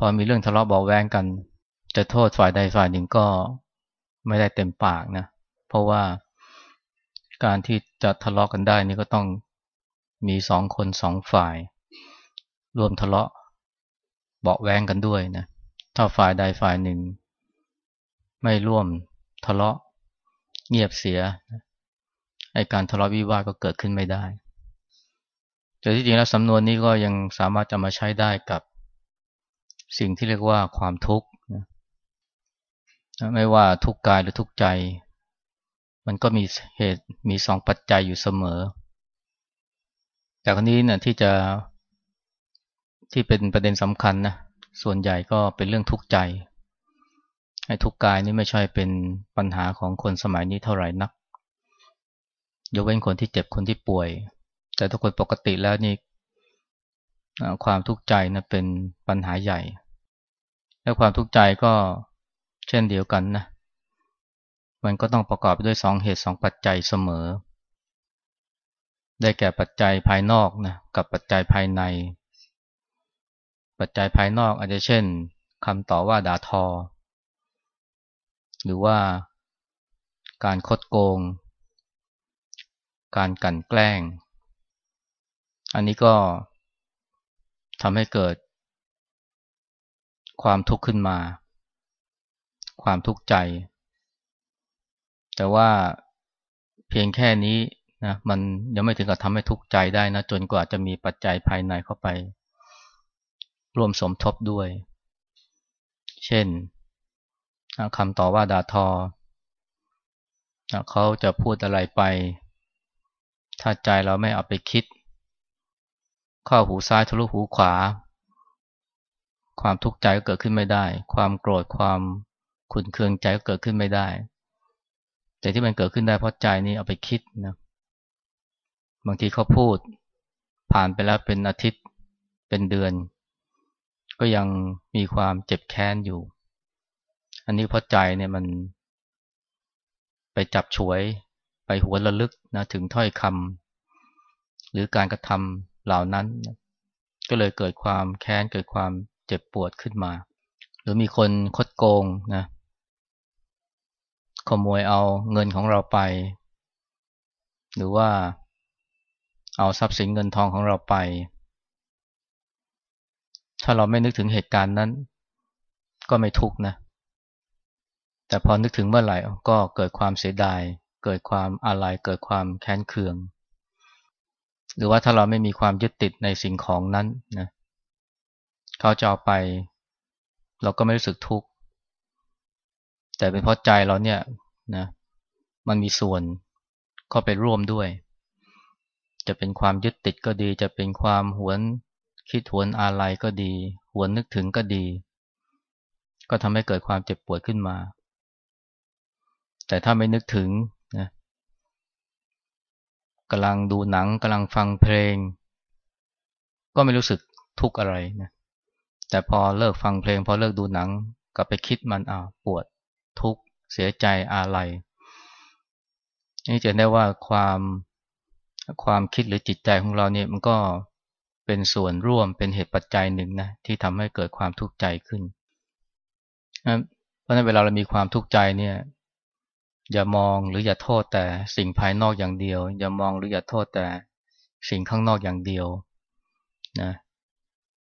พอมีเรื่องทะเลาะเบาแวงกัน จะโทษฝ่ายใดฝ่ายหนึ่งก็ไม่ได้เต็มปากนะ เพราะว่าการที่จะทะเลาะกันได้นี่ก็ต้องมีสองคนสองฝ่ายร่วมทะเลาะเบาแวงกันด้วยนะ ถ้าฝ่ายใดฝ่ายหนึ่ง ไม่ร่วมทะเลาะเงียบเสียไอการทะเลาะวิวาทก็เกิดขึ้นไม่ได้แต่ที่จริงแล้วสำนวนนี้ก็ยังสามารถจะมาใช้ได้กับ สิ่งที่เรียกว่าความทุกข์ไม่ว่าทุกข์กายหรือทุกข์ใจ มันก็มีเหตุมีสองปัจจัยอยู่เสมอ แต่ครนี้เนี่ยที่จะที่เป็นประเด็นสำคัญนะส่วนใหญ่ก็เป็นเรื่องทุกข์ใจไอ้ทุกข์กายนี่ไม่ใช่เป็นปัญหาของคนสมัยนี้เท่าไหร่นักยกเว้นคนที่เจ็บคนที่ป่วย แต่ถ้าคนปกติแล้วนี่ ความทุกข์ใจนะเป็นปัญหาใหญ่ และความทุกข์ใจก็เช่นเดียวกันนะ มันก็ต้องประกอบด้วยสองเหตุสองปัจจัยเสมอ ได้แก่ปัจจัยภายนอกนะกับปัจจัยภายใน ปัจจัยภายนอกอาจจะเช่นคำต่อว่าด่าทอ หรือว่าการคดโกง การกั่นแกล้ง อันนี้ก็ ทำให้เกิด ความทุกข์ขึ้นมา ความทุกข์ใจ แต่ว่าเพียงแค่นี้นะมันยังไม่ถึงกับทำให้ทุกข์ใจได้นะ จนกว่าจะมีปัจจัยภายในเข้าไป ร่วมสมทบด้วย เช่นคำต่อว่าด่าทอเขาจะพูดอะไรไป ถ้าใจเราไม่เอาไปคิด เข้าหูซ้ายทะลุหูขวา ความทุกข์ใจก็เกิดขึ้นไม่ได้ ความโกรธความขุนเคืองใจก็เกิดขึ้นไม่ได้ แต่ที่มันเกิดขึ้นได้เพราะใจนี้เอาไปคิดนะบางทีเขาพูด ผ่านไปแล้วเป็นอาทิตย์เป็นเดือน ก็ยังมีความเจ็บแค้นอยู่ อันนี้เพราะใจเนี่ยมัน ไปจับฉวยไปหัวระลึกนะถึงถ้อยคำหรือการกระทำ เหล่านั้น ก็เลยเกิดความแค้นเกิดความเจ็บปวดขึ้นมา หรือมีคนคดโกงนะขโมยเอาเงินของเราไป หรือว่าเอาทรัพย์สินเงินทองของเราไป ถ้าเราไม่นึกถึงเหตุการณ์นั้น ก็ไม่ทุกนะ แต่พอนึกถึงเมื่อไหร่ก็เกิดความเสียดาย เกิดความอาลัย เกิดความแค้นเคือง หรือว่าถ้าเราไม่มีความยึดติดในสิ่งของนั้นนะเขาจะเอาไป เราก็ไม่รู้สึกทุกข์แต่เป็นเพราะใจเราเนี่ยนะมันมีส่วนเข้าไปร่วมด้วย จะเป็นความยึดติดก็ดี จะเป็นความหวนคิดหวนอาลัยก็ดี หวนนึกถึงก็ดี ก็ทำให้เกิดความเจ็บปวดขึ้นมา แต่ถ้าไม่นึกถึง กำลังดูหนังกำลังฟังเพลง ก็ไม่รู้สึกทุกข์อะไรนะแต่พอเลิกฟังเพลง พอเลิกดูหนังกลับไปคิดมันอ่าปวดทุกข์เสียใจอาลัยนี่จะได้ว่าความความคิดหรือจิตใจของเราเนี่ยมันก็เป็นส่วนร่วมเป็นเหตุปัจจัยหนึ่งนะที่ทำให้เกิดความทุกข์ใจขึ้น เพราะนั้นเวลาเรามีความทุกข์ใจเนี่ย อย่ามองหรืออย่าโทษแต่สิ่งภายนอกอย่างเดียว อย่ามองหรืออย่าโทษแต่สิ่งข้างนอกอย่างเดียวนะ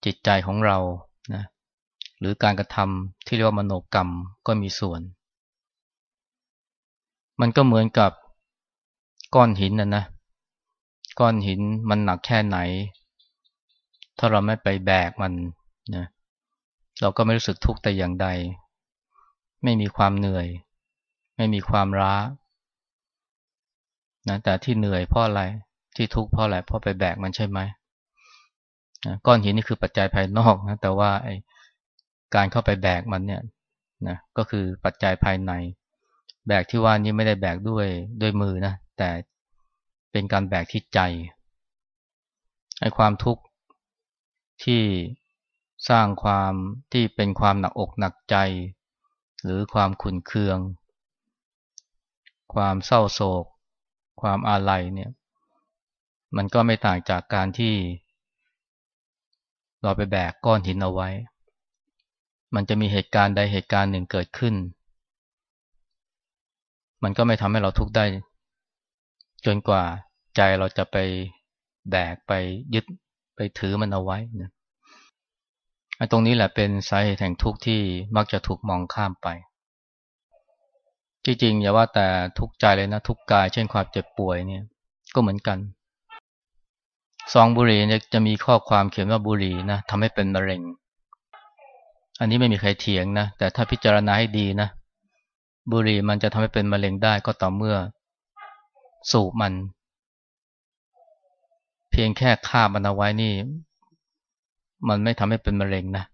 จิตใจของเรานะหรือการกระทำที่เรียกว่ามโนกรรมก็มีส่วน มันก็เหมือนกับก้อนหินนะนะก้อนหินมันหนักแค่ไหน ถ้าเราไม่ไปแบกมันนะเราก็ไม่รู้สึกทุกข์แต่อย่างใด ไม่มีความเหนื่อย ไม่มีความร้านะแต่ที่เหนื่อยเพราะอะไรที่ทุกข์เพราะอะไรเพราะไปแบกมันใช่ไหมนะก้อนหินนี่คือปัจจัยภายนอกนะแต่ว่าไอ้การเข้าไปแบกมันเนี่ยนะก็คือปัจจัยภายใน แบกที่ว่านี้ไม่ได้แบกด้วยด้วยมือนะแต่เป็นการแบกที่ใจไอ้ความทุกข์ที่สร้างความที่เป็นความหนักอกหนักใจ หรือความขุนเคือง ความเศร้าโศก ความอาลัยเนี่ย มันก็ไม่ต่างจากการที่ เราไปแบกก้อนหินเอาไว้ มันจะมีเหตุการณ์ใดเหตุการณ์หนึ่งเกิดขึ้น มันก็ไม่ทำให้เราทุกข์ได้ จนกว่าใจเราจะไปแบกไปยึดไปถือมันเอาไว้นะตรงนี้แหละเป็นสาเหตุแห่งทุกข์ที่มักจะถูกมองข้ามไป จริงๆอย่าว่าแต่ทุกข์ใจเลยนะทุกข์กาย เช่นความเจ็บป่วยเนี่ย ก็เหมือนกันซองบุหรี่เนี่ยจะมีข้อความเขียนว่าบุหรี่นะทำให้เป็นมะเร็ง อันนี้ไม่มีใครเถียงนะแต่ถ้าพิจารณาให้ดีนะ บุหรี่มันจะทำให้เป็นมะเร็งได้ก็ต่อเมื่อ สูบมัน เพียงแค่คาบมันเอาไว้นี่ มันไม่ทำให้เป็นมะเร็งนะ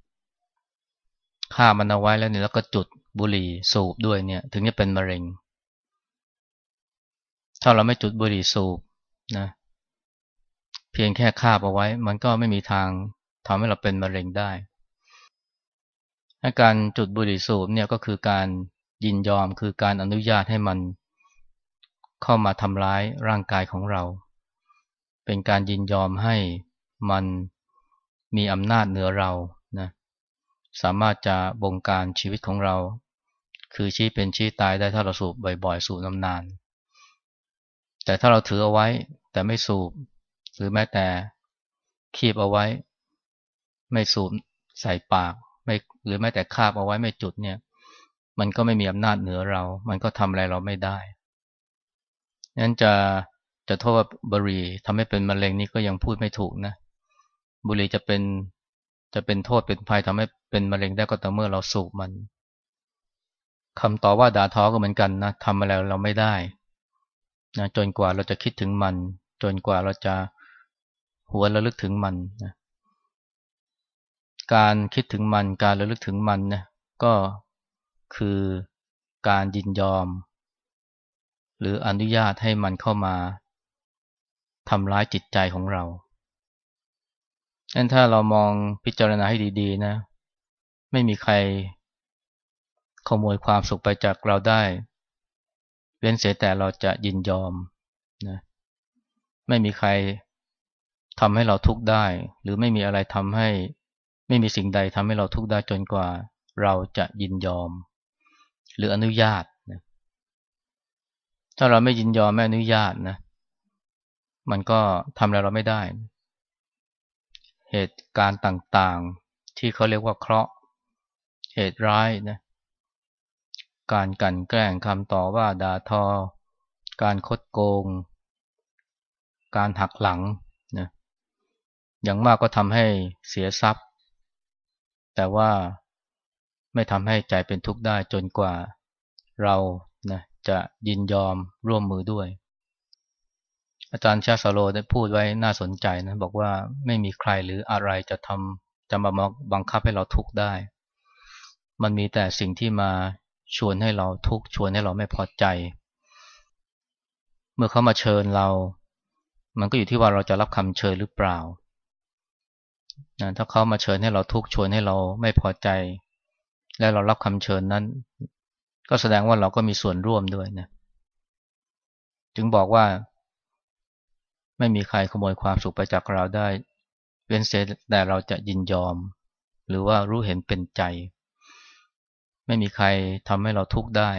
คาบมันเอาไว้แล้วเนี่ยแล้วก็จุด บุหรี่สูบด้วยเนี่ย ถึงจะเป็นมะเร็ง ถ้าเราไม่จุดบุหรี่สูบนะเพียงแค่คาบเอาไว้ มันก็ไม่มีทางทำให้เราเป็นมะเร็งได้การจุดบุหรี่สูบเนี่ยก็คือการยินยอมคือการอนุญาตให้มันเข้ามาทำร้ายร่างกายของเรา เป็นการยินยอมให้มันมีอำนาจเหนือเรานะสามารถจะบงการชีวิตของเรา คือชี้เป็นชี้ตายได้ถ้าเราสูบบ่อยๆ สูบนานๆแต่ถ้าเราถือเอาไว้แต่ไม่สูบ หรือแม้แต่คีบเอาไว้ ไม่สูบใส่ปากไม่หรือแม้แต่คาบเอาไว้ไม่จุดเนี่ย มันก็ไม่มีอำนาจเหนือเรา มันก็ทำอะไรเราไม่ได้นั้นจะจะโทษว่าบุหรี่ทำให้เป็นมะเร็งนี่ก็ยังพูดไม่ถูกนะ บุหรี่จะเป็นจะเป็นโทษเป็นภัยทำให้เป็นมะเร็งได้ก็ต่อเมื่อเราสูบมัน คำต่อว่าด่าท้อก็เหมือนกันนะทำอะไรเราไม่ได้นะจนกว่าเราจะคิดถึงมัน จนกว่าเราจะหัวระลึกถึงมันนะการคิดถึงมันการระลึกถึงมันนะก็คือการยินยอม หรืออนุญาตให้มันเข้ามาทำร้ายจิตใจของเรางั้นถ้าเรามองพิจารณาให้ดี ๆ นะ ไม่มีใคร ขโมยความสุขไปจากเราได้ เว้นเสียแต่เราจะยินยอมนะไม่มีใครทำให้เราทุกข์ได้ หรือไม่มีอะไรทำให้ ไม่มีสิ่งใดทำให้เราทุกข์ได้จนกว่า เราจะยินยอม หรืออนุญาตนะถ้าเราไม่ยินยอมไม่อนุญาตนะมันก็ทำอะไรเราไม่ได้ เหตุการณ์ต่างๆ ที่เขาเรียกว่าเคราะห์ เหตุร้ายนะ การกันแกล้งคำต่อว่าด่าทอ การคดโกง การหักหลังนะอย่างมากก็ทำให้เสียทรัพย์ แต่ว่าไม่ทำให้ใจเป็นทุกข์ได้จนกว่าเรานะจะยินยอมร่วมมือด้วย อาจารย์ชาสโลได้พูดไว้น่าสนใจนะบอกว่าไม่มีใครหรืออะไรจะทำจะมาบังคับให้เราทุกข์ได้ มันมีแต่สิ่งที่มา ชวนให้เราทุกข์ชวนให้เราไม่พอใจ เมื่อเขามาเชิญเรา มันก็อยู่ที่ว่าเราจะรับคำเชิญหรือเปล่านะถ้าเขามาเชิญให้เราทุกข์ชวนให้เราไม่พอใจ และเรารับคำเชิญนั้น ก็แสดงว่าเราก็มีส่วนร่วมด้วยนะจึงบอกว่า ไม่มีใครขโมยความสุขไปจากเราได้ เว้นเสียแต่เราจะยินยอม หรือว่ารู้เห็นเป็นใจ ไม่มีใครทำให้เราทุกข์ได้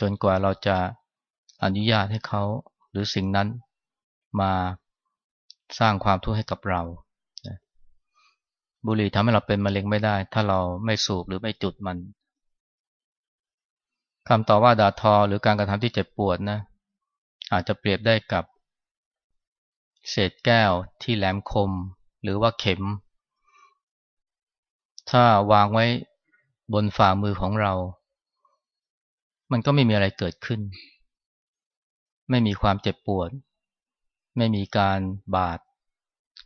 จนกว่าเราจะอนุญาตให้เขาหรือสิ่งนั้นมาสร้างความทุกข์ให้กับเรา บุหรี่ทำให้เราเป็นมะเร็งไม่ได้ ถ้าเราไม่สูบหรือไม่จุดมันคำต่อว่าด่าทอหรือการกระทำที่เจ็บปวดนะ อาจจะเปรียบได้กับเศษแก้วที่แหลมคมหรือว่าเข็ม ถ้าวางไว้ บนฝ่ามือของเรา มันก็ไม่มีอะไรเกิดขึ้น ไม่มีความเจ็บปวด ไม่มีการบาด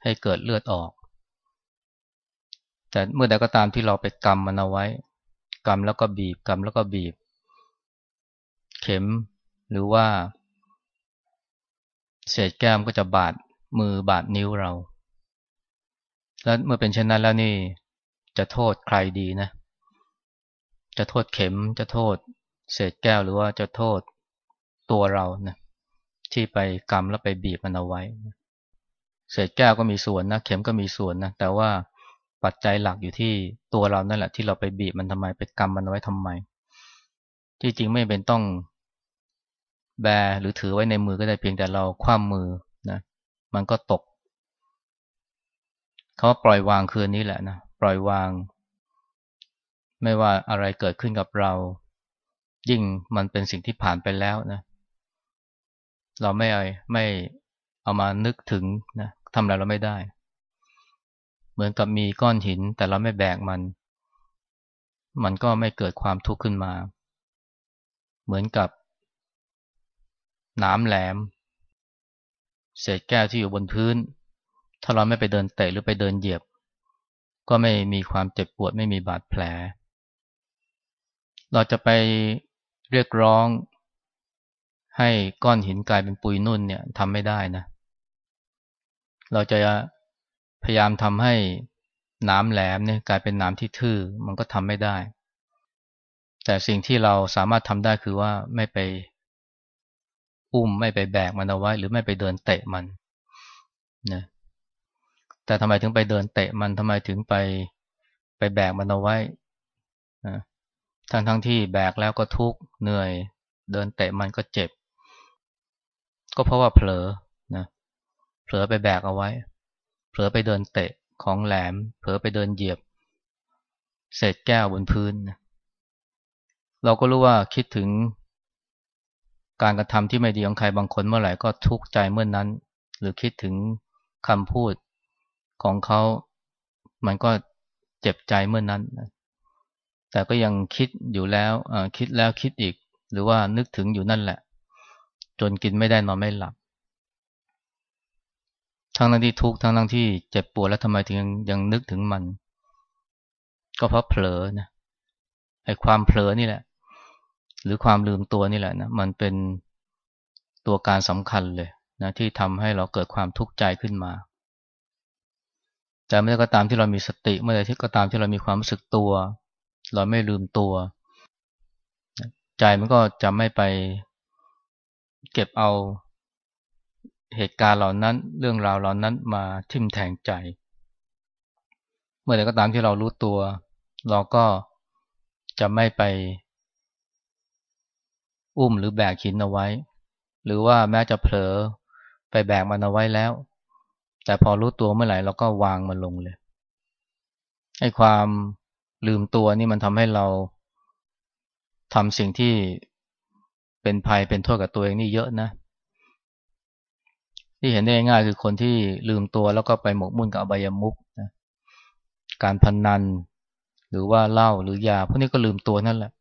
ให้เกิดเลือดออก แต่เมื่อใดก็ตามที่เราไปกำมันเอาไว้กำแล้วก็บีบกำแล้วก็บีบ เข็มหรือว่า เศษแก้มก็จะบาดมือบาดนิ้วเรา แล้วเมื่อเป็นเช่นนั้นแล้วนี่จะโทษใครดีนะ จะโทษเข็มจะโทษ เศษแก้วหรือว่าจะโทษตัวเรานะที่ไปกำแล้วไปบีบมันเอาไว้ เศษแก้วก็มีส่วนนะเข็มก็มีส่วนนะแต่ว่าปัจจัยหลักอยู่ที่ตัวเรานั่นแหละ ที่เราไปบีบมันทำไมไปกรรมมันไว้ทำไม ที่จริงไม่เป็นต้องแบหรือถือไว้ในมือก็ได้เพียงแต่เราคว่ำมือนะมันก็ตกเขาว่าปล่อยวางคืนนี้แหละนะปล่อยวาง ไม่ว่าอะไรเกิดขึ้นกับเรา ยิ่งมันเป็นสิ่งที่ผ่านไปแล้วนะเราไม่ไม่เอามานึกถึงนะทำอะไรเราไม่ได้ เหมือนกับมีก้อนหิน แต่เราไม่แบกมัน มันก็ไม่เกิดความทุกข์ขึ้นมา เหมือนกับน้ำแหลม เศษแก้วที่อยู่บนพื้น ถ้าเราไม่ไปเดินเตะหรือไปเดินเหยียบ ก็ไม่มีความเจ็บปวดไม่มีบาดแผล เราจะไปเรียกร้อง ให้ก้อนหินกลายเป็นปุยนุ่นเนี่ยทำไม่ได้นะ เราจะพยายามทำให้น้ำแหลมเนี่ยกลายเป็นน้ำที่ทื่อมันก็ทำไม่ได้ แต่สิ่งที่เราสามารถทำได้คือว่าไม่ไปอุ้มไม่ไปแบกมันเอาไว้ หรือไม่ไปเดินเตะมันนะแต่ทำไมถึงไปเดินเตะมันทำไมถึงไปไปแบกมันเอาไว้ ทั้งทั้งที่แบกแล้วก็ทุกข์เหนื่อย เดินเตะมันก็เจ็บ ก็เพราะว่าเผลอนะเผลอไปแบกเอาไว้ เผลอไปเดินเตะของแหลม เผลอไปเดินเหยียบ เศษแก้วบนพื้นนะเราก็รู้ว่าคิดถึงการกระทำที่ไม่ดีของใครบางคนเมื่อไหร่ก็ทุกข์ใจเมื่อนนั้น หรือคิดถึงคำพูดของเขา มันก็เจ็บใจเมื่อนนั้น แต่ก็ยังคิดอยู่แล้วคิดแล้วคิดอีก หรือว่านึกถึงอยู่นั่นแหละ จนกินไม่ได้นอนไม่หลับ ทั้งนั้นที่ทุกข์ทั้งนั้นที่เจ็บปวดแล้วทำไมถึงยังยังนึกถึงมัน ก็เพราะเผลอนะไอ้ความเผลอนี่แหละ หรือความลืมตัวนี่แหละนะมันเป็นตัวการสำคัญเลยนะที่ทำให้เราเกิดความทุกข์ใจขึ้นมาแต่เมื่อก็ตามที่เรามีสติเมื่อใดที่ก็ตามที่เรามีความรู้สึกตัว เราไม่ลืมตัว ใจมันก็จะไม่ไปเก็บเอาเหตุการณ์เหล่านั้น เรื่องราวเหล่านั้นมาทิ่มแทงใจ เมื่อใดก็ตามที่เรารู้ตัว เราก็จะไม่ไป อุ้มหรือแบกหินเอาไว้ หรือว่าแม้จะเผลอไปแบกมันเอาไว้แล้ว แต่พอรู้ตัวเมื่อไหร่เราก็วางมันลงเลยไอ้ความ ลืมตัวนี่มันทำให้เราทำสิ่งที่เป็นภัยเป็นโทษกับตัวเองนี่เยอะนะ ที่เห็นได้ง่ายคือคนที่ลืมตัวแล้วก็ไปหมกมุ่นกับอบายมุกนะการพนนัน หรือว่าเหล้าหรือยาพวกนี้ก็ลืมตัวนั่นแหละ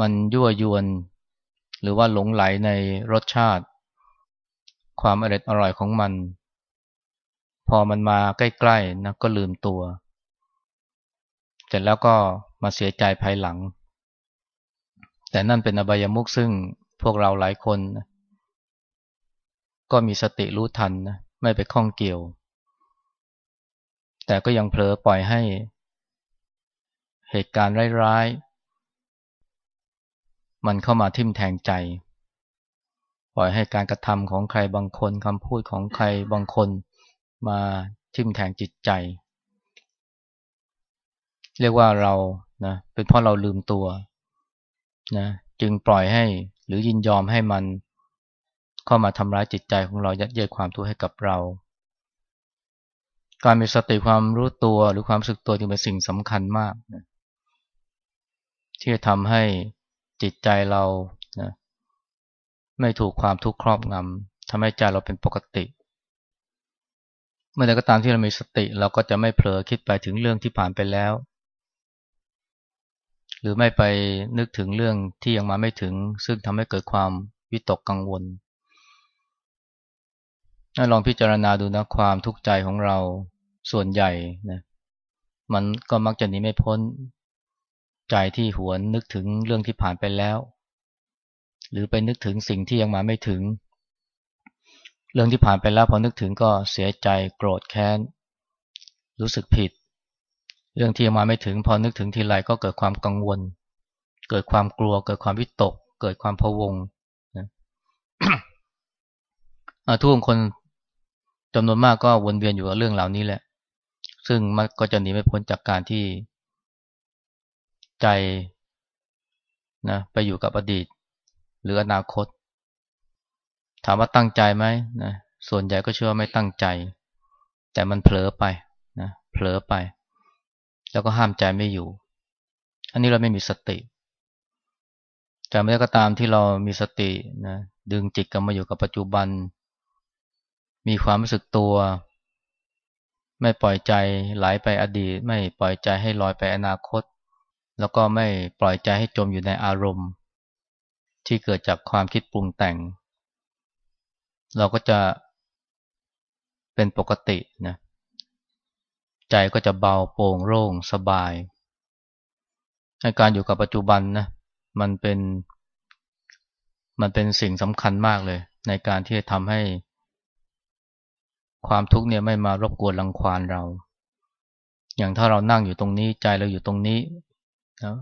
มันยั่วยวน หรือว่าหลงไหลในรสชาติ ความอร่อยอร่อยของมัน พอมันมาใกล้ๆนะก็ลืมตัว เสร็จแล้วก็มาเสียใจภายหลัง แต่นั่นเป็นอบายมุกซึ่งพวกเราหลายคน ก็มีสติรู้ทันนะไม่ไปข้องเกี่ยว แต่ก็ยังเผลอปล่อยให้ เหตุการณ์ร้ายๆ มันเข้ามาทิ่มแทงใจ ปล่อยให้การกระทำของใครบางคนคำพูดของใครบางคนมาทิ่มแทงจิตใจ เรียกว่าเรานะเป็นเพราะเราลืมตัวนะจึงปล่อยให้หรือยินยอมให้มันเข้ามาทำร้ายจิตใจของเรายัดเยียดความทุกข์ให้กับเรา การมีสติความรู้ตัวหรือความสึกตัวจึงเป็นสิ่งสำคัญมากนะที่จะทำให้จิตใจเรานะไม่ถูกความทุกข์ครอบงำทำให้ใจเราเป็นปกติ เมื่อใดก็ตามที่เรามีสติ เราก็จะไม่เผลอคิดไปถึงเรื่องที่ผ่านไปแล้ว หรือไม่ไปนึกถึงเรื่องที่ยังมาไม่ถึง ซึ่งทำให้เกิดความวิตกกังวลลองพิจารณาดูนะความทุกข์ใจของเราส่วนใหญ่นะมันก็มักจะหนีไม่พ้นใจที่หวนนึกถึงเรื่องที่ผ่านไปแล้ว หรือไปนึกถึงสิ่งที่ยังมาไม่ถึง เรื่องที่ผ่านไปแล้วพอนึกถึงก็เสียใจโกรธแค้น รู้สึกผิด เรื่องที่มาไม่ถึงพอนึกถึงทีไรก็เกิดความกังวล เกิดความกลัว เกิดความวิตก เกิดความพะวงนะทุกคนจำนวนมากก็วนเวียนอยู่กับเรื่องเหล่านี้แหละ ซึ่งมันก็จะหนีไม่พ้นจากการที่ใจนะไปอยู่กับอดีต หรืออนาคต ถามว่าตั้งใจไหมนะส่วนใหญ่ก็เชื่อว่าไม่ตั้งใจ แต่มันเผลอไปนะเผลอไป แล้วก็ห้ามใจไม่อยู่ อันนี้เราไม่มีสติแต่เมื่อก็ตามที่เรามีสตินะดึงจิตกลับมาอยู่กับปัจจุบัน มีความรู้สึกตัว ไม่ปล่อยใจไหลไปอดีต ไม่ปล่อยใจให้ลอยไปอนาคต แล้วก็ไม่ปล่อยใจให้จมอยู่ในอารมณ์ ที่เกิดจากความคิดปรุงแต่ง เราก็จะเป็นปกตินะ ใจก็จะเบาโปร่งโล่งสบายในการอยู่กับปัจจุบันนะมันเป็น มันเป็นสิ่งสำคัญมากเลย ในการที่จะทำให้ ความทุกข์เนี่ยไม่มารบกวนรังควานเรา อย่างถ้าเรานั่งอยู่ตรงนี้ใจเราอยู่ตรงนี้นะ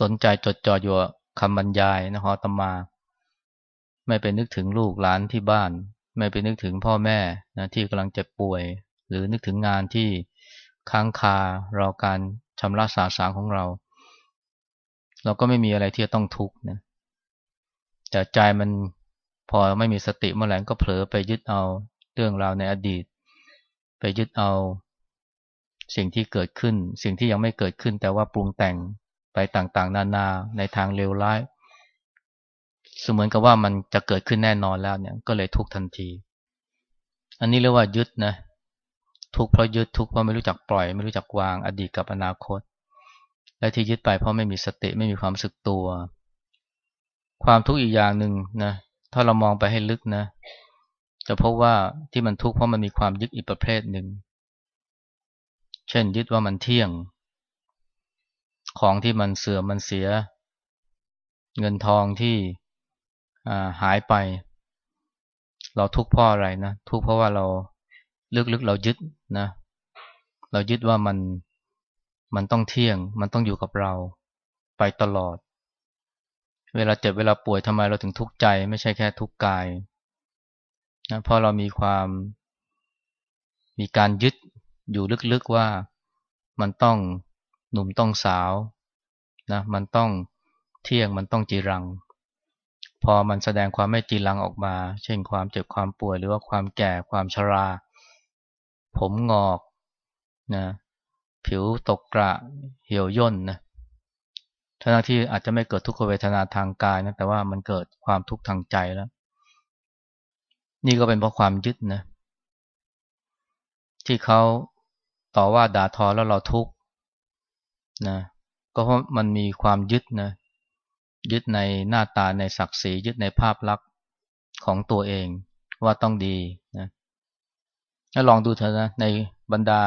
สนใจจดจ่ออยู่คำบรรยายนะฮะตมา ไม่ไปนึกถึงลูกหลานที่บ้าน ไม่ไปนึกถึงพ่อแม่นะที่กำลังเจ็บป่วย หรือนึกถึงงานที่ค้างคารอการชำระสาสางของเรา เราก็ไม่มีอะไรที่จะต้องทุกข์นะแต่ใจมันพอไม่มีสติเมื่อไหร่ก็เผลอไปยึดเอาเรื่องราวในอดีต ไปยึดเอาสิ่งที่เกิดขึ้น สิ่งที่ยังไม่เกิดขึ้น แต่ว่าปรุงแต่งไปต่างๆ นานาในทางเลวร้ายเสมือนกับว่ามันจะเกิดขึ้นแน่นอนแล้วเนี่ยก็เลยทุกทันที อันนี้เรียกว่ายึดนะ ทุกเพราะยึดทุกเพราะไม่รู้จักปล่อย ไม่รู้จักวางอดีตกับอนาคต และที่ยึดไปเพราะไม่มีสติไม่มีความสึกตัว ความทุกข์อีกอย่างหนึ่งนะถ้าเรามองไปให้ลึกนะ จะพบว่าที่มันทุกข์เพราะมันมีความยึดอีกประเภทหนึ่ง เช่น ยึดว่ามันเที่ยง ของที่มันเสื่อมมันเสีย เงินทองที่หายไป เราทุกข์เพราะอะไรนะทุกข์เพราะว่าเรา ลึกๆเรายึดนะ เรายึดว่ามันมันต้องเที่ยง มันต้องอยู่กับเราไปตลอด เวลาเจ็บเวลาป่วยทำไมเราถึงทุกข์ใจ ไม่ใช่แค่ทุกข์กายนะเพราะเรามีความมีการยึดอยู่ลึกๆว่ามันต้องหนุ่มต้องสาวนะมันต้องเที่ยงมันต้องจีรัง พอมันแสดงความไม่จีรังออกมา เช่นความเจ็บความป่วยหรือว่าความแก่ความชรา ผมงอกนะผิวตกกระเหี่ยวย่นนะทั้งที่อาจจะไม่เกิดทุกขเวทนาทางกายนะแต่ว่ามันเกิดความทุกข์ทางใจแล้ว นี่ก็เป็นเพราะความยึดนะ ที่เขาต่อว่าด่าทอแล้วเราทุกข์นะก็เพราะมันมีความยึดนะยึดในหน้าตาในศักดิ์ศรียึดในภาพลักษณ์ของตัวเองว่าต้องดีนะ แล้วลองดูเถอะนะในบรรดา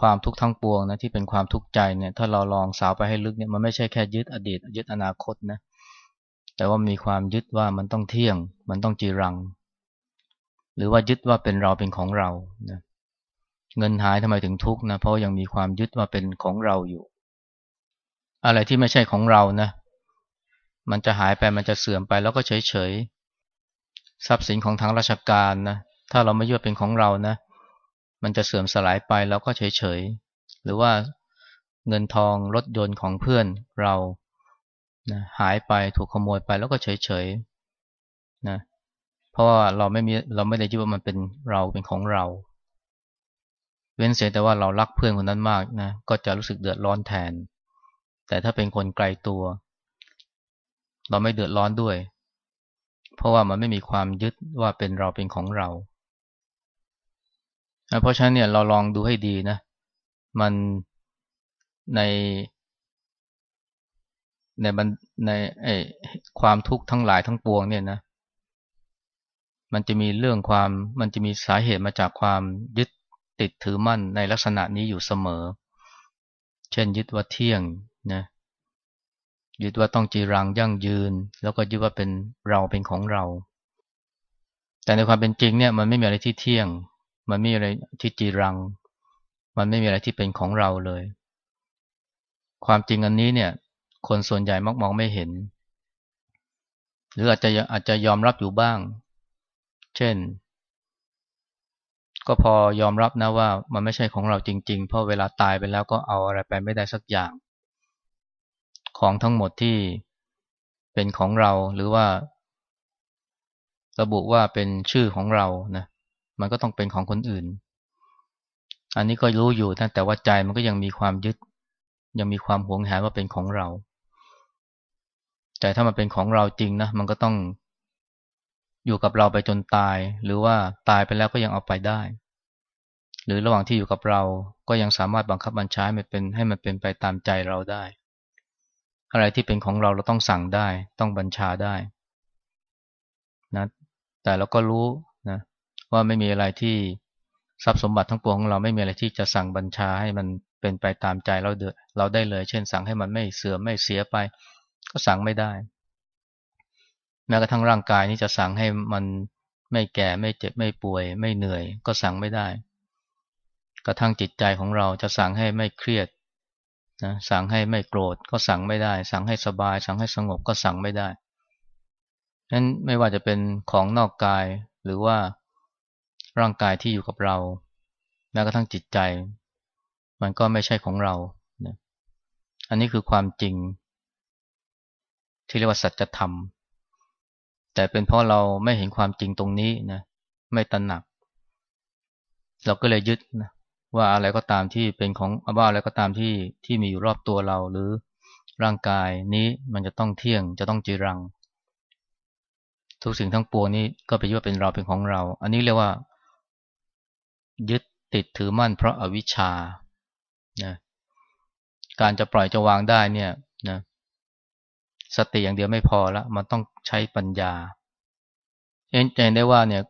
ความทุกข์ทั้งปวงนะที่เป็นความทุกข์ใจเนี่ยถ้าเราลองสาวไปให้ลึกเนี่ยมันไม่ใช่แค่ยึดอดีต ยึดอนาคตนะแต่ว่ามีความยึดว่ามันต้องเที่ยง มันต้องจีรัง หรือว่ายึดว่าเป็นเราเป็นของเรานะเงินหายทำไมถึงทุกข์นะเพราะยังมีความยึดว่าเป็นของเราอยู่ อะไรที่ไม่ใช่ของเรานะมันจะหายไปมันจะเสื่อมไปแล้วก็เฉยเฉยทรัพย์สินของทางราชการนะ ถ้าเราไม่ยึดเป็นของเรานะ มันจะเสื่อมสลายไปแล้วก็เฉยๆหรือว่าเงินทองรถยนต์ของเพื่อนเรานะหายไปถูกขโมยไปแล้วก็เฉยๆนะเพราะว่าเราไม่มีเราไม่ได้คิดว่ามันเป็นเราเป็นของเรา เว้นเสียแต่ว่าเรารักเพื่อนคนนั้นมากนะก็จะรู้สึกเดือดร้อนแทน แต่ถ้าเป็นคนไกลตัว เราไม่เดือดร้อนด้วย เพราะว่ามันไม่มีความยึดว่าเป็นเราเป็นของเรา เพราะฉะนั้นเนี่ยเราลองดูให้ดีนะ มันในในบในไอความทุกข์ทั้งหลายทั้งปวงเนี่ยนะ มันจะมีเรื่องความมันจะมีสาเหตุมาจากความยึดติดถือมั่นในลักษณะนี้อยู่เสมอ เช่นยึดว่าเที่ยงนะยึดว่าต้องจีรังยั่งยืน แล้วก็ยึดว่าเป็นเราเป็นของเรา แต่ในความเป็นจริงเนี่ยมันไม่มีอะไรที่เที่ยง มันไม่มีอะไรที่จีรัง มันไม่มีอะไรที่เป็นของเราเลย ความจริงอันนี้เนี่ย คนส่วนใหญ่มักมองไม่เห็น หรืออาจจะอาจจะยอมรับอยู่บ้าง เช่น ก็พอยอมรับนะว่ามันไม่ใช่ของเราจริง ๆ เพราะเวลาตายไปแล้วก็เอาอะไรไปไม่ได้สักอย่าง ของทั้งหมดที่เป็นของเราหรือว่า ระบุว่าเป็นชื่อของเรานะ มันก็ต้องเป็นของคนอื่น อันนี้ก็รู้อยู่นะแต่ว่าใจมันก็ยังมีความยึด ยังมีความหวงแหนว่าเป็นของเรา แต่ถ้ามันเป็นของเราจริงนะมันก็ต้องอยู่กับเราไปจนตาย หรือว่าตายไปแล้วก็ยังเอาไปได้ หรือระหว่างที่อยู่กับเราก็ยังสามารถบังคับบัญชาให้มันเป็นให้มันเป็นไปตามใจเราได้ อะไรที่เป็นของเราเราต้องสั่งได้ ต้องบัญชาได้นะแต่เราก็รู้ ว่าไม่มีอะไรที่ทรัพย์สมบัติทั้งปวงของเราไม่มีอะไรที่จะสั่งบัญชาให้มันเป็นไปตามใจเราเดเราได้เลย เช่น สั่งให้มันไม่เสื่อมไม่เสียไป ก็สั่งไม่ได้ แม้กระทั่งร่างกายนี้จะสั่งให้มันไม่แก่ไม่เจ็บไม่ป่วย ไม่เหนื่อย ก็สั่งไม่ได้ กระทั่งจิตใจของเราจะสั่งให้ไม่เครียดนะสั่งให้ไม่โกรธก็สั่งไม่ได้ สั่งให้สบาย สั่งให้สงบก็สั่งไม่ได้นั้นไม่ว่าจะเป็นของนอกกายหรือว่า ร่างกายที่อยู่กับเรา แม้กระทั่งจิตใจ มันก็ไม่ใช่ของเราอันนี้คือความจริง ที่เรียกว่าสัจธรรม แต่เป็นเพราะเราไม่เห็นความจริงตรงนี้นะไม่ตระหนัก เราก็เลยยึดนะว่าอะไรก็ตามที่เป็นของว่าอะไรก็ตามที่ที่มีอยู่รอบตัวเราหรือร่างกายนี้มันจะต้องเที่ยงจะต้องจีรัง ทุกสิ่งทั้งปวงนี้ก็ไปยึดว่าเป็นเราเป็นของเรา อันนี้เรียกว่า ยึดติดถือมั่นเพราะอาวิชชานะการจะปล่อยจะวางได้เนี่ยนะสติอย่างเดียวไม่พอละมันต้องใช้ปัญญาเห็นใจได้ว่าเนี่ย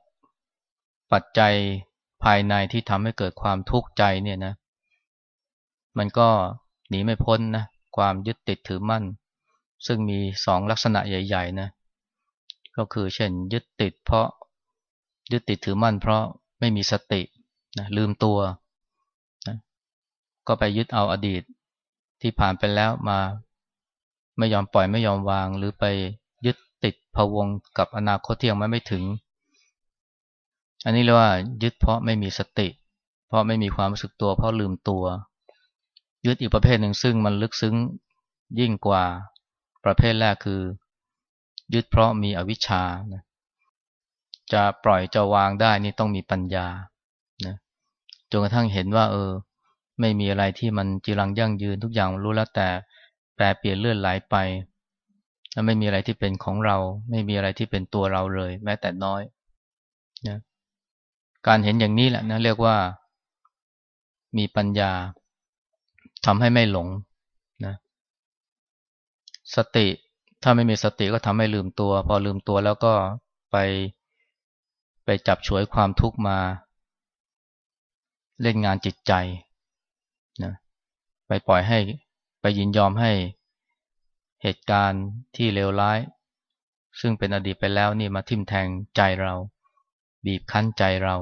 ปัจจัยภายในที่ทำให้เกิดความทุกข์ใจเนี่ยนะ มันก็หนีไม่พ้นนะความยึดติดถือมั่น ซึ่งมีสองลักษณะใหญ่ๆนะก็คือเช่น ยึดติดเพราะยึดติดถือมั่นเพราะไม่มีสติ นะลืมตัวนะก็ไปยึดเอาอดีตที่ผ่านไปแล้วมา ไม่ยอมปล่อยไม่ยอมวาง หรือไปยึดติดพวงกับอนาคตที่ยังไม่ถึง อันนี้เรียกว่า ยึดเพราะไม่มีสติ เพราะไม่มีความรู้สึกตัว เพราะลืมตัว ยึดอีกประเภทหนึ่งซึ่งมันลึกซึ้งยิ่งกว่าประเภทแรกคือ ยึดเพราะมีอวิชชานะจะปล่อยจะวางได้นี่ต้องมีปัญญา จนกระทั่งเห็นว่า เออ ไม่มีอะไรที่มันจีรังยั่งยืนทุกอย่างรู้แล้วแต่แปรเปลี่ยนเลื่อนไหลไปแล้วไม่มีอะไรที่เป็นของเรา ไม่มีอะไรที่เป็นตัวเราเลย แม้แต่น้อยนะการเห็นอย่างนี้แหละนะเรียกว่า มีปัญญาทำให้ไม่หลงนะสติถ้าไม่มีสติก็ทำให้ลืมตัว พอลืมตัวแล้วก็ไปไปจับฉวยความทุกข์มา เล่นงานจิตใจนะไปปล่อยให้ไปยินยอมให้เหตุการณ์ที่เลวร้าย ซึ่งเป็นอดีตไปแล้วนี่มาทิ่มแทงใจเรา บีบคั้นใจเรา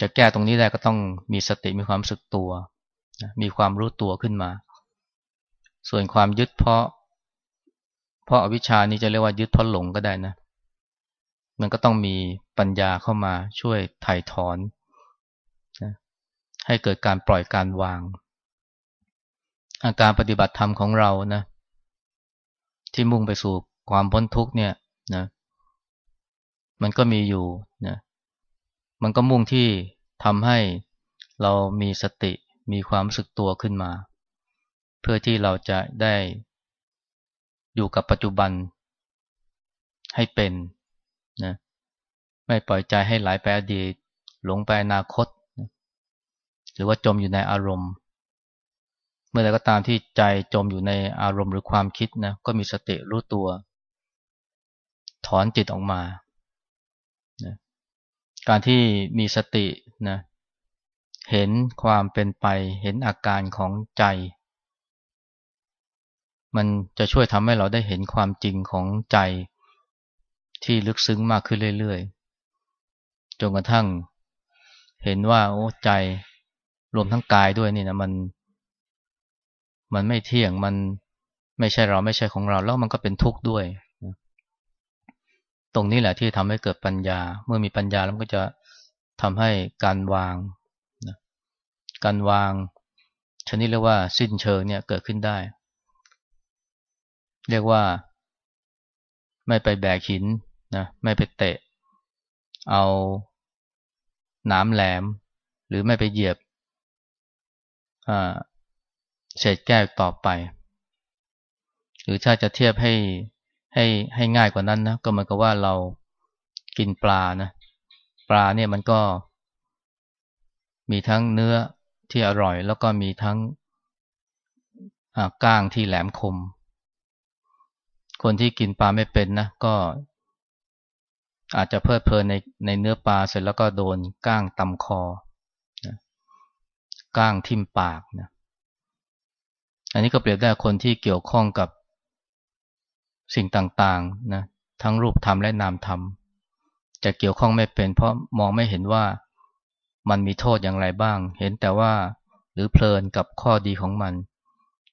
จะแก้ตรงนี้ได้ก็ต้องมีสติมีความสึกตัว มีความรู้ตัวขึ้นมา ส่วนความยึดเพราะ เพราะอวิชานี้จะเรียกว่ายึดเพราะหลงก็ได้นะ มันก็ต้องมีปัญญาเข้ามาช่วยถ่ายถอนนะให้เกิดการปล่อยการวาง อาการปฏิบัติธรรมของเรานะที่มุ่งไปสู่ความพ้นทุกข์เนี่ยนะมันก็มีอยู่นะมันก็มุ่งที่ทำให้เรามีสติมีความสึกตัวขึ้นมา เพื่อที่เราจะได้อยู่กับปัจจุบันให้เป็น นะไม่ปล่อยใจให้ไหลไปอดีต หลงไปอนาคต หรือว่าจมอยู่ในอารมณ์ เมื่อใดก็ตามที่ใจจมอยู่ในอารมณ์หรือความคิดนะก็มีสติรู้ตัว ถอนจิตออกมานะการที่มีสตินะเห็นความเป็นไปเห็นอาการของใจ มันจะช่วยทำให้เราได้เห็นความจริงของใจ ที่ลึกซึ้งมากขึ้นเรื่อยๆ จนกระทั่ง เห็นว่าโอ้ใจรวมทั้งกายด้วยนี่นะมัน มันไม่เที่ยงมันไม่ใช่เราไม่ใช่ของเรา แล้วมันก็เป็นทุกข์ด้วย ตรงนี้แหละที่ทำให้เกิดปัญญา เมื่อมีปัญญาแล้วก็จะทำให้การวางนะการวางชนิดเรียกว่าสิ้นเชิงเนี่ยเกิดขึ้นได้ เรียกว่า ไม่ไปแบกหิน นะไม่ไปเตะ เอาน้ำแหลม หรือไม่ไปเหยียบเศษแก้วต่อไป หรือถ้าจะเทียบให้ให้ให้ง่ายกว่านั้นนะก็เหมือนกับว่าเรากินปลานะปลาเนี่ยมันก็ มีทั้งเนื้อที่อร่อย แล้วก็มีทั้งก้างที่แหลมคม คนที่กินปลาไม่เป็นนะก็ อาจจะเพลิดเพลินในในเนื้อปลาเสร็จแล้วก็โดนก้างตำคอนะก้างทิ่มปากนะอันนี้ก็เปรียบได้คนที่เกี่ยวข้องกับสิ่งต่างๆนะทั้งรูปธรรมและนามธรรมจะเกี่ยวข้องไม่เป็น เพราะมองไม่เห็นว่ามันมีโทษอย่างไรบ้าง เห็นแต่ว่าหรือเพลินกับข้อดีของมัน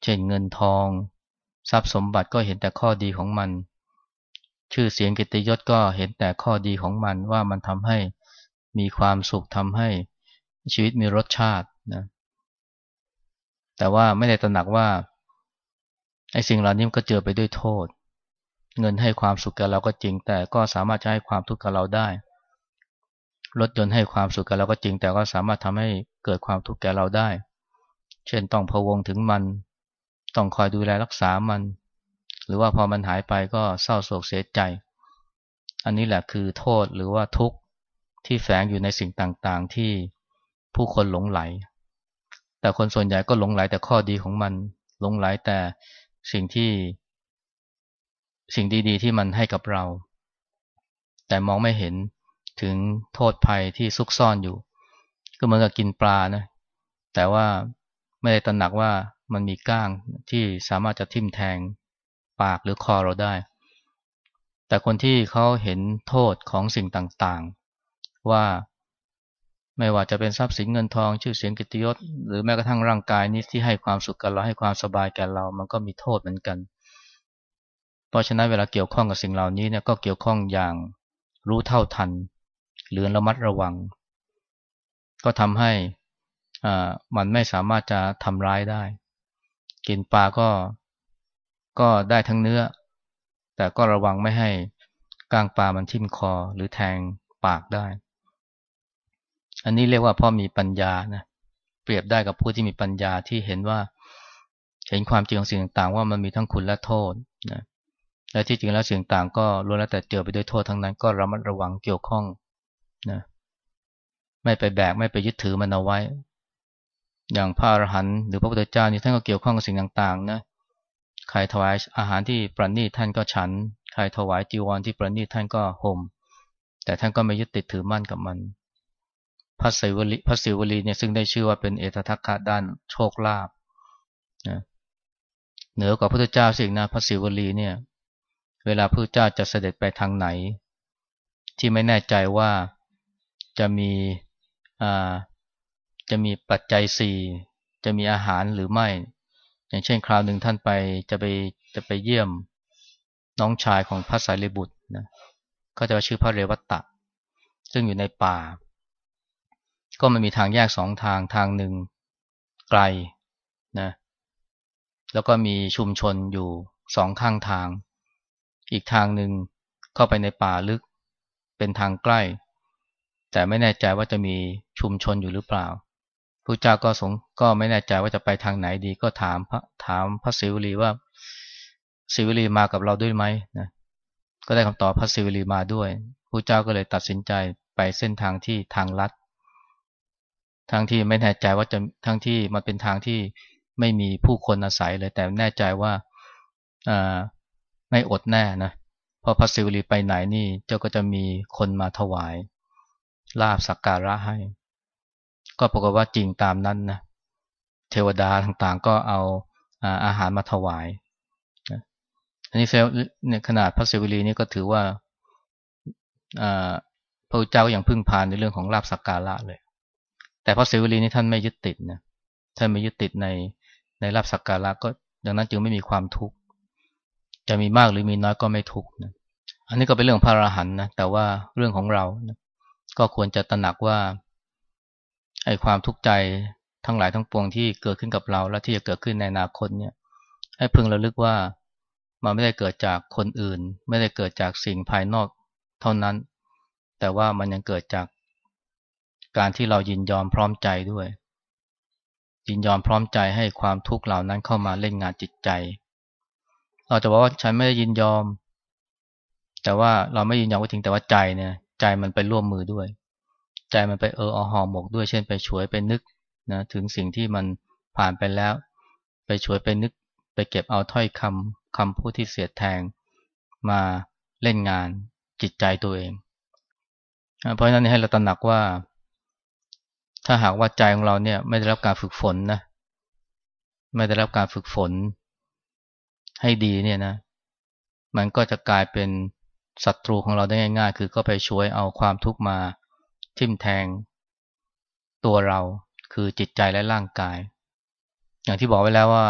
เช่นเงินทอง ทรัพย์สมบัติก็เห็นแต่ข้อดีของมัน ชื่อเสียงกิตยศก็เห็นแต่ข้อดีของมันว่ามันทำให้มีความสุขทำให้ชีวิตมีรสชาตินะแต่ว่าไม่ได้ตระหนักว่าไอ้สิ่งเหล่านี้มันก็เจอไปด้วยโทษ เงินให้ความสุขกับเราก็จริง แต่ก็สามารถจะให้ความทุกข์กับเราได้รถยนต์ให้ความสุขกับเราก็จริง แต่ก็สามารถทำให้เกิดความทุกข์แก่เราได้ เช่นต้องพะวงถึงมัน ต้องคอยดูแลรักษามัน หรือว่าพอมันหายไปก็เศร้าโศกเสียใจ อันนี้แหละคือโทษหรือว่าทุกข์ที่แฝงอยู่ในสิ่งต่างๆ ที่ผู้คนหลงไหล แต่คนส่วนใหญ่ก็หลงไหลแต่ข้อดีของมัน หลงไหลแต่สิ่งที่สิ่งดีๆ ที่มันให้กับเรา แต่มองไม่เห็นถึงโทษภัยที่ซุกซ่อนอยู่ ก็เหมือนกับกินปลานะ แต่ว่าไม่ได้ตระหนักว่ามันมีก้างที่สามารถจะทิ่มแทง ปากหรือคอเราได้ แต่คนที่เขาเห็นโทษของสิ่งต่างๆ ว่าไม่ว่าจะเป็นทรัพย์สินเงินทองชื่อเสียงกิตยศ หรือแม้กระทั่งร่างกายนี้ที่ให้ความสุขกับเราให้ความสบายแก่เรา มันก็มีโทษเหมือนกัน เพราะฉะนั้นเวลาเกี่ยวข้องกับสิ่งเหล่านี้เนี่ยก็เกี่ยวข้องอย่างรู้เท่าทัน หรือระมัดระวัง ก็ทำให้อ่ามันไม่สามารถจะทำร้ายได้ กินปลาก็ ก็ได้ทั้งเนื้อ แต่ก็ระวังไม่ให้กางปลามันทิ่มคอหรือแทงปากได้ อันนี้เรียกว่าพ่อมีปัญญานะเปรียบได้กับผู้ที่มีปัญญาที่เห็นว่า เห็นความจริงของสิ่งต่างๆ ว่ามันมีทั้งคุณและโทษนะและที่จริงแล้วสิ่งต่างก็ล้วนแล้วแต่เจอไปด้วยโทษทั้งนั้นก็ระมัดระวังเกี่ยวข้องนะไม่ไปแบกไม่ไปยึดถือมันเอาไว้ อย่างพระอรหันต์หรือพระพุทธเจ้านี่ท่านก็เกี่ยวข้องกับสิ่งต่างๆนะ ใครถวายอาหารที่ประณีตท่านก็ฉัน ใครถวายจีวรที่ประณีตท่านก็ห่ม แต่ท่านก็ไม่ยึดติดถือมั่นกับมัน พระศิวลีพระศิวลีเนี่ยซึ่งได้ชื่อว่าเป็นเอตทัคคะด้านโชคลาภนะเหนือกว่าพระพุทธเจ้าสิ่งนะพระศิวลีเนี่ย เวลาพระเจ้าจะเสด็จไปทางไหน ที่ไม่แน่ใจว่าจะมีอ่าจะมีปัจจัยสี่จะมีอาหารหรือไม่ อย่างเช่นคราวหนึ่งท่านไปจะไปจะไปเยี่ยมน้องชายของพระสายรีบุตรนะก็จะชื่อพระเรวัตตะ ซึ่งอยู่ในป่า ก็มันมีทางแยกสองทางทางหนึ่งไกลนะแล้วก็มีชุมชนอยู่สองข้างทาง อีกทางหนึ่งเข้าไปในป่าลึกเป็นทางใกล้ แต่ไม่แน่ใจว่าจะมีชุมชนอยู่หรือเปล่า พระเจ้าก็สงก็ไม่แน่ใจว่าจะไปทางไหนดีก็ถามพระถามพระศิวลีว่าศิวลีมากับเราด้วยไหมนะก็ได้คำตอบพระศิวลีมาด้วยพระเจ้าก็เลยตัดสินใจไปเส้นทางที่ทางลัดทั้งที่ไม่แน่ใจว่าจะทั้งที่มันเป็นทางที่ไม่มีผู้คนอาศัยเลย แต่แน่ใจว่าอ่าไม่อดแน่นะเพราะพระศิวลีไปไหนนี่เจ้าก็จะมีคนมาถวายลาบสักการะให้ ก็ปรากฏว่าจริงตามนั้นนะเทวดาต่างๆ ก็เอาอาหารมาถวายอันนี้เซลเนี่ยขนาดพระศิวลีนี่ก็ถือว่าพระเจ้าอย่างพึ่งพานในเรื่องของลาบสักการะเลย แต่พระศิวลีนี่ท่านไม่ยึดติดนะท่านไม่ยึดติดในในรับสักการะก็ดังนั้นจึงไม่มีความทุกข์จะมีมากหรือมีน้อยก็ไม่ทุกข์นะอันนี้ก็เป็นเรื่องพระอรหันต์นะแต่ว่าเรื่องของเรานะก็ควรจะตระหนักว่า ไอ้ความทุกข์ใจทั้งหลายทั้งปวงที่เกิดขึ้นกับเรา และที่จะเกิดขึ้นในอนาคตเนี่ย ให้พึงระลึกว่ามันไม่ได้เกิดจากคนอื่น ไม่ได้เกิดจากสิ่งภายนอกเท่านั้น แต่ว่ามันยังเกิดจากการที่เรายินยอมพร้อมใจด้วย ยินยอมพร้อมใจให้ความทุกข์เหล่านั้นเข้ามาเล่นงานจิตใจ เราจะบอกว่าฉันไม่ได้ยินยอม แต่ว่าเราไม่ยินยอมก็จริงแต่ว่าใจเนี่ย ใจมันไปร่วมมือด้วย ใจมันไปเอออหอหมกด้วยเช่นไปช่วยไปนึกนะถึงสิ่งที่มันผ่านไปแล้ว ไปช่วยไปนึก ไปเก็บเอาถ้อยคำคำพูดที่เสียดแทง มาเล่นงานจิตใจตัวเอง เพราะฉะนั้นให้เราตระหนักว่า ถ้าหากว่าใจของเราเนี่ยไม่ได้รับการฝึกฝนนะไม่ได้รับการฝึกฝน ให้ดีเนี่ยนะมันก็จะกลายเป็นศัตรูของเราได้ง่าย ๆ คือก็ไปช่วยเอาความทุกข์มา ทิ่มแทง ตัวเราคือจิตใจและร่างกาย อย่างที่บอกไว้แล้วว่า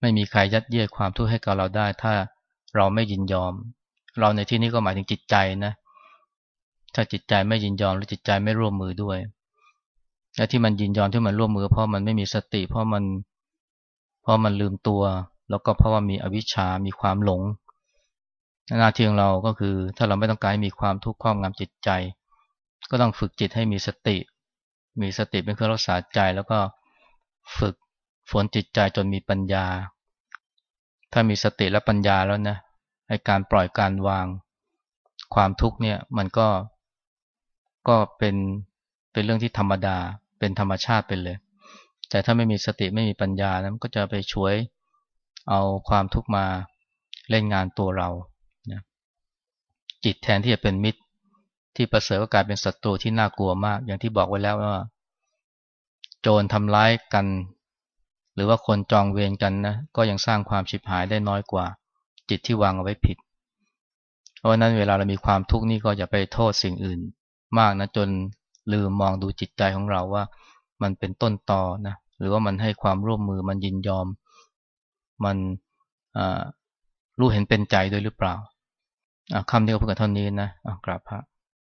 ไม่มีใครยัดเยียดความทุกข์ให้กับเราได้ ถ้าเราไม่ยินยอม เราในที่นี้ก็หมายถึงจิตใจนะ ถ้าจิตใจไม่ยินยอมหรือจิตใจไม่ร่วมมือด้วยและที่มันยินยอมที่มันร่วมมือ เพราะมันไม่มีสติ เพราะมันเพราะมันลืมตัว แล้วก็เพราะว่ามีอวิชชา มีความหลงหน้าที่ของเราก็คือ ถ้าเราไม่ต้องการให้มีความทุกข์ครอบงำจิตใจ ก็ต้องฝึกจิตให้มีสติ มีสติเป็นเครื่องรักษาใจ แล้วก็ฝึกฝนจิตใจจนมีปัญญา ถ้ามีสติและปัญญาแล้วนะในการปล่อยการวาง ความทุกข์เนี่ยมันก็ก็เป็นเป็นเรื่องที่ธรรมดา เป็นธรรมชาติไปเลย แต่ถ้าไม่มีสติไม่มีปัญญานะมันก็จะไปช่วยเอาความทุกข์มาเล่นงานตัวเรานะจิตแทนที่จะเป็นมิตร ที่ประเสริฐก็กลายเป็นศัตรูที่น่ากลัวมาก อย่างที่บอกไว้แล้วว่า โจรทำร้ายกัน หรือว่าคนจองเวรกันนะก็ยังสร้างความฉิบหายได้น้อยกว่า จิตที่วางเอาไว้ผิด เพราะนั้นเวลาเรามีความทุกข์นี่ก็อย่าไปโทษสิ่งอื่น มากนะจนลืมมองดูจิตใจของเราว่า มันเป็นต้นตอนะหรือว่ามันให้ความร่วมมือมันยินยอม มันรู้เห็นเป็นใจด้วยหรือเปล่าคำนี้ก็เพื่อเท่านี้นะกราบพระ